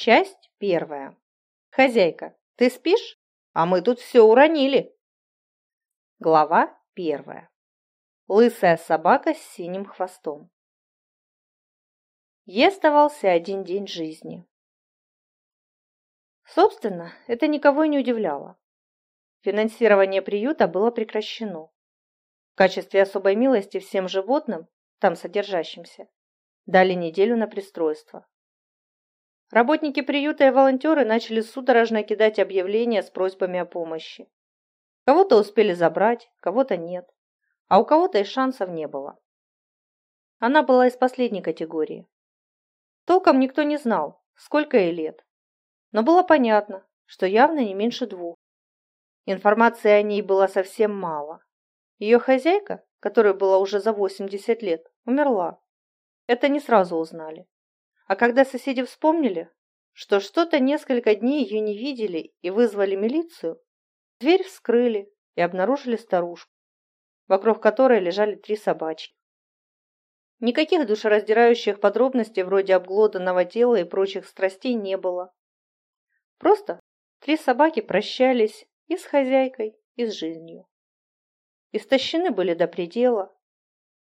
Часть первая. Хозяйка, ты спишь? А мы тут все уронили. Глава первая. Лысая собака с синим хвостом. Ей оставался один день жизни. Собственно, это никого и не удивляло. Финансирование приюта было прекращено. В качестве особой милости всем животным, там содержащимся, дали неделю на пристройство. Работники приюта и волонтеры начали судорожно кидать объявления с просьбами о помощи. Кого-то успели забрать, кого-то нет, а у кого-то и шансов не было. Она была из последней категории. Толком никто не знал, сколько ей лет, но было понятно, что явно не меньше двух. Информации о ней было совсем мало. Ее хозяйка, которой было уже за 80 лет, умерла. Это не сразу узнали. А когда соседи вспомнили, что что-то несколько дней ее не видели и вызвали милицию, дверь вскрыли и обнаружили старушку, вокруг которой лежали три собачки. Никаких душераздирающих подробностей вроде обглоданного тела и прочих страстей не было. Просто три собаки прощались и с хозяйкой, и с жизнью. Истощены были до предела,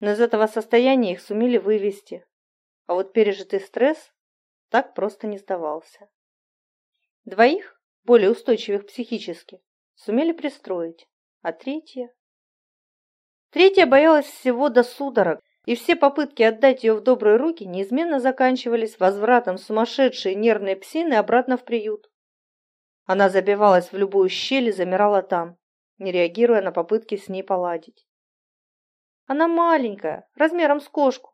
но из этого состояния их сумели вывести, а вот пережитый стресс так просто не сдавался. Двоих, более устойчивых психически, сумели пристроить, а третья... Третья боялась всего до судорог, и все попытки отдать ее в добрые руки неизменно заканчивались возвратом сумасшедшей нервной псины обратно в приют. Она забивалась в любую щель и замирала там, не реагируя на попытки с ней поладить. Она маленькая, размером с кошку,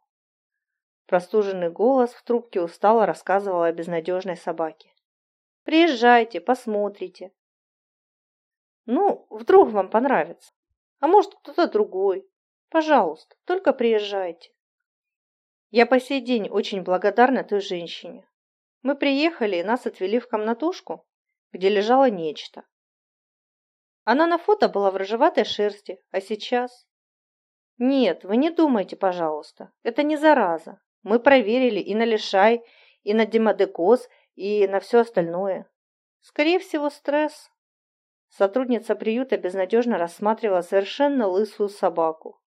Простуженный голос в трубке устало рассказывал о безнадежной собаке. «Приезжайте, посмотрите». «Ну, вдруг вам понравится. А может, кто-то другой. Пожалуйста, только приезжайте». Я по сей день очень благодарна той женщине. Мы приехали, и нас отвели в комнатушку, где лежало нечто. Она на фото была в рыжеватой шерсти, а сейчас... Нет, вы не думайте, пожалуйста, это не зараза. Мы проверили и на лишай, и на демодекоз, и на все остальное. Скорее всего, стресс. Сотрудница приюта безнадежно рассматривала совершенно лысую собаку.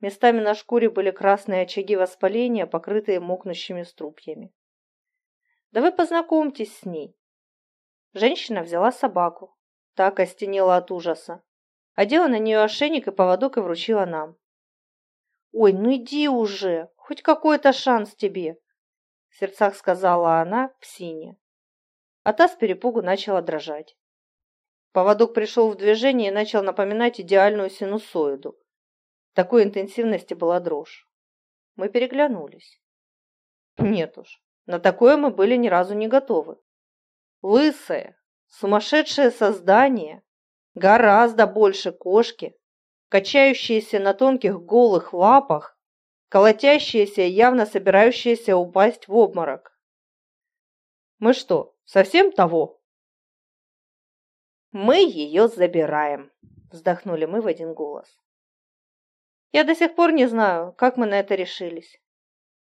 Местами на шкуре были красные очаги воспаления, покрытые мокнущими струпьями. Да вы познакомьтесь с ней. Женщина взяла собаку. Та остенела от ужаса. Одела на нее ошейник и поводок и вручила нам. «Ой, ну иди уже! Хоть какой-то шанс тебе!» В сердцах сказала она псине. А та с перепугу начала дрожать. Поводок пришел в движение и начал напоминать идеальную синусоиду. Такой интенсивности была дрожь. Мы переглянулись. Нет уж, на такое мы были ни разу не готовы. Лысое, сумасшедшее создание, гораздо больше кошки, качающиеся на тонких голых лапах, колотящиеся явно собирающиеся упасть в обморок. «Мы что, совсем того?» «Мы ее забираем», – вздохнули мы в один голос. Я до сих пор не знаю, как мы на это решились.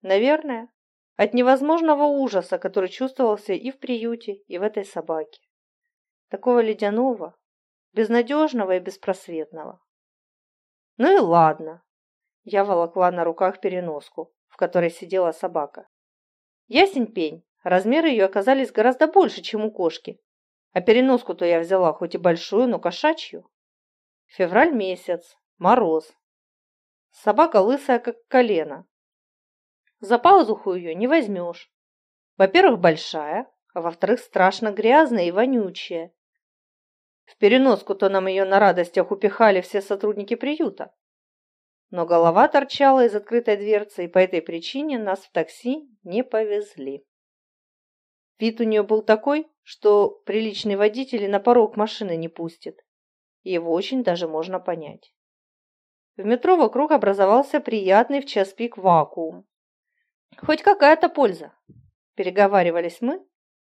Наверное, от невозможного ужаса, который чувствовался и в приюте, и в этой собаке. Такого ледяного, безнадежного и беспросветного. Ну и ладно. Я волокла на руках переноску, в которой сидела собака. Ясень пень, размеры ее оказались гораздо больше, чем у кошки. А переноску-то я взяла хоть и большую, но кошачью. Февраль месяц, мороз. Собака лысая, как колено. За пазуху ее не возьмешь. Во-первых, большая, а во-вторых, страшно грязная и вонючая. В переноску-то нам ее на радостях упихали все сотрудники приюта. Но голова торчала из открытой дверцы, и по этой причине нас в такси не повезли. Вид у нее был такой, что приличный водитель и на порог машины не пустит. Его очень даже можно понять. В метро вокруг образовался приятный в час пик вакуум. Хоть какая-то польза, переговаривались мы,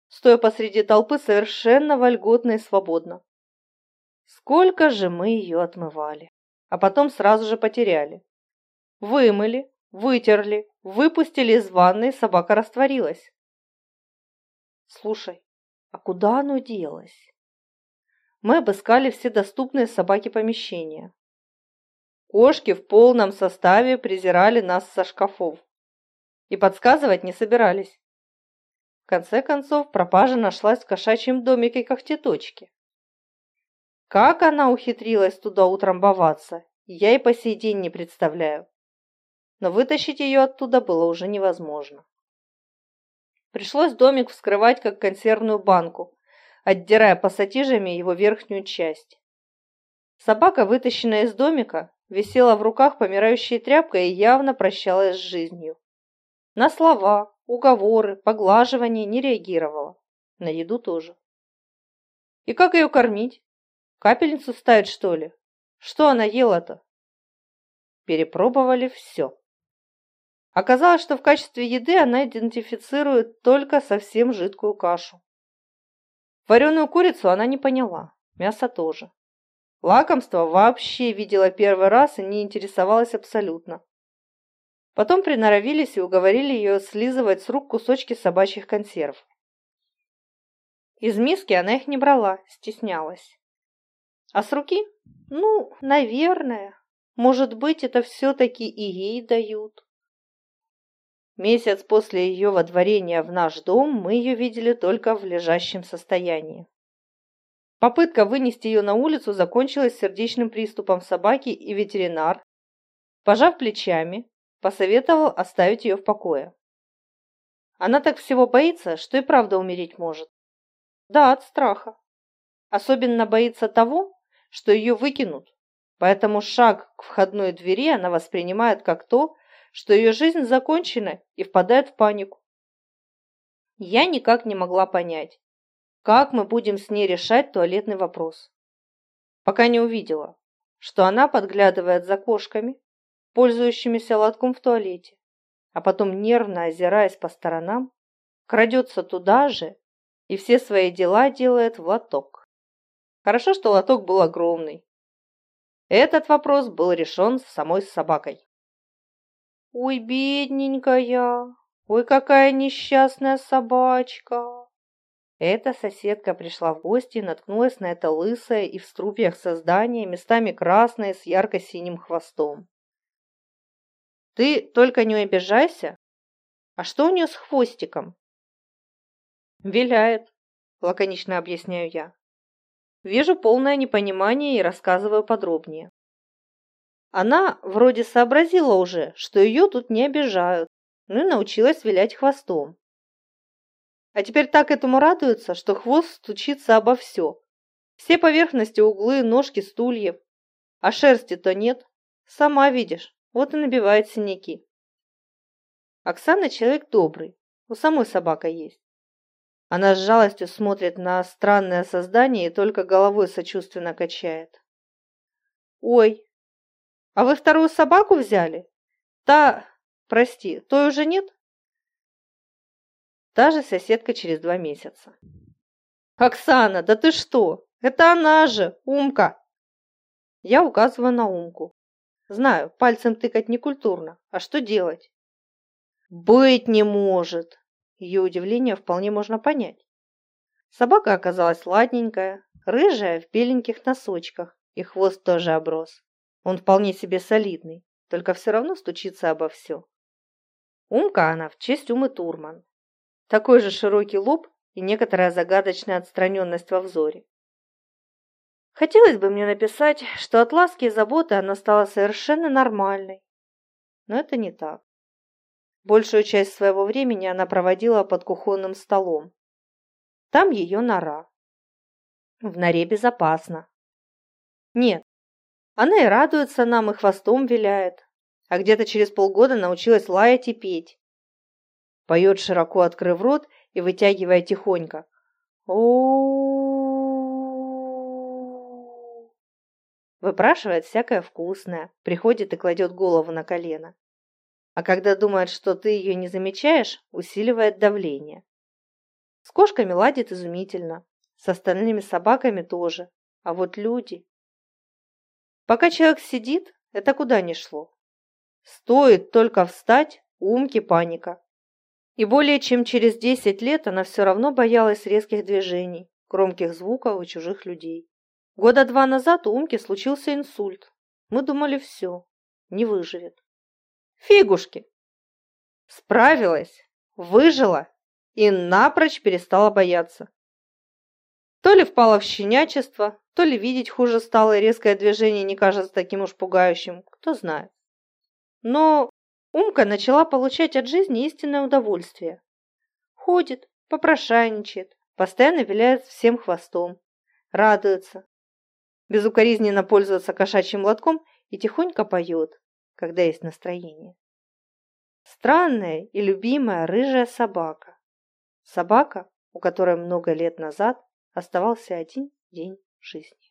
стоя посреди толпы совершенно вольготно и свободно. Сколько же мы ее отмывали, а потом сразу же потеряли. Вымыли, вытерли, выпустили из ванной, собака растворилась. Слушай, а куда оно делось? Мы обыскали все доступные собаки помещения. Кошки в полном составе презирали нас со шкафов и подсказывать не собирались. В конце концов, пропажа нашлась в кошачьем домике когтеточки. Как она ухитрилась туда утрамбоваться, я и по сей день не представляю. Но вытащить ее оттуда было уже невозможно. Пришлось домик вскрывать как консервную банку, отдирая пассатижами его верхнюю часть. Собака, вытащенная из домика, висела в руках помирающей тряпкой и явно прощалась с жизнью. На слова, уговоры, поглаживания не реагировала. На еду тоже. И как ее кормить? Капельницу ставить, что ли? Что она ела-то? Перепробовали все. Оказалось, что в качестве еды она идентифицирует только совсем жидкую кашу. Вареную курицу она не поняла, мясо тоже. Лакомство вообще видела первый раз и не интересовалась абсолютно. Потом приноровились и уговорили ее слизывать с рук кусочки собачьих консерв. Из миски она их не брала, стеснялась. А с руки? Ну, наверное. Может быть, это все-таки и ей дают. Месяц после ее водворения в наш дом мы ее видели только в лежащем состоянии. Попытка вынести ее на улицу закончилась сердечным приступом собаки, и ветеринар, пожав плечами, посоветовал оставить ее в покое. Она так всего боится, что и правда умереть может. Да, от страха. Особенно боится того, что ее выкинут, поэтому шаг к входной двери она воспринимает как то, что ее жизнь закончена и впадает в панику. Я никак не могла понять, как мы будем с ней решать туалетный вопрос. Пока не увидела, что она подглядывает за кошками, пользующимися лотком в туалете, а потом, нервно озираясь по сторонам, крадется туда же и все свои дела делает в лоток. Хорошо, что лоток был огромный. Этот вопрос был решен с самой собакой. Ой, бедненькая, ой, какая несчастная собачка. Эта соседка пришла в гости и наткнулась на это лысое и в струпьях создание, местами красное с ярко-синим хвостом. Ты только не обижайся. А что у нее с хвостиком? Виляет, лаконично объясняю я. Вижу полное непонимание и рассказываю подробнее. Она вроде сообразила уже, что ее тут не обижают, ну и научилась вилять хвостом. А теперь так этому радуется, что хвост стучится обо все. Все поверхности, углы, ножки, стульев. А шерсти-то нет. Сама видишь, вот и набивает синяки. Оксана человек добрый, у самой собака есть. Она с жалостью смотрит на странное создание и только головой сочувственно качает. «Ой, а вы вторую собаку взяли? Та, прости, той уже нет? Та же соседка через два месяца. Оксана, да ты что? Это она же, Умка. Я указываю на Умку. Знаю, пальцем тыкать некультурно. А что делать? Быть не может. Ее удивление вполне можно понять. Собака оказалась ладненькая, рыжая в беленьких носочках, и хвост тоже оброс. Он вполне себе солидный, только все равно стучится обо все. Умка она в честь Умы Турман. Такой же широкий лоб и некоторая загадочная отстраненность во взоре. Хотелось бы мне написать, что от ласки и заботы она стала совершенно нормальной. Но это не так. Большую часть своего времени она проводила под кухонным столом. Там ее нора. В норе безопасно. Нет, она и радуется нам, и хвостом виляет, а где-то через полгода научилась лаять и петь. Поет широко открыв рот и вытягивая тихонько. о Выпрашивает всякое вкусное, приходит и кладет голову на колено. А когда думает, что ты ее не замечаешь, усиливает давление. С кошками ладит изумительно, с остальными собаками тоже. А вот люди... Пока человек сидит, это куда ни шло. Стоит только встать, Умки паника. И более чем через десять лет она все равно боялась резких движений, громких звуков и чужих людей. Года два назад у Умки случился инсульт. Мы думали, все, не выживет. Фигушки! Справилась, выжила и напрочь перестала бояться. То ли впала в щенячество, то ли видеть хуже стало, и резкое движение не кажется таким уж пугающим, кто знает. Но Умка начала получать от жизни истинное удовольствие. Ходит, попрошайничает, постоянно виляет всем хвостом, радуется, безукоризненно пользуется кошачьим лотком и тихонько поет, когда есть настроение. Странная и любимая рыжая собака. Собака, у которой много лет назад оставался один день жизни.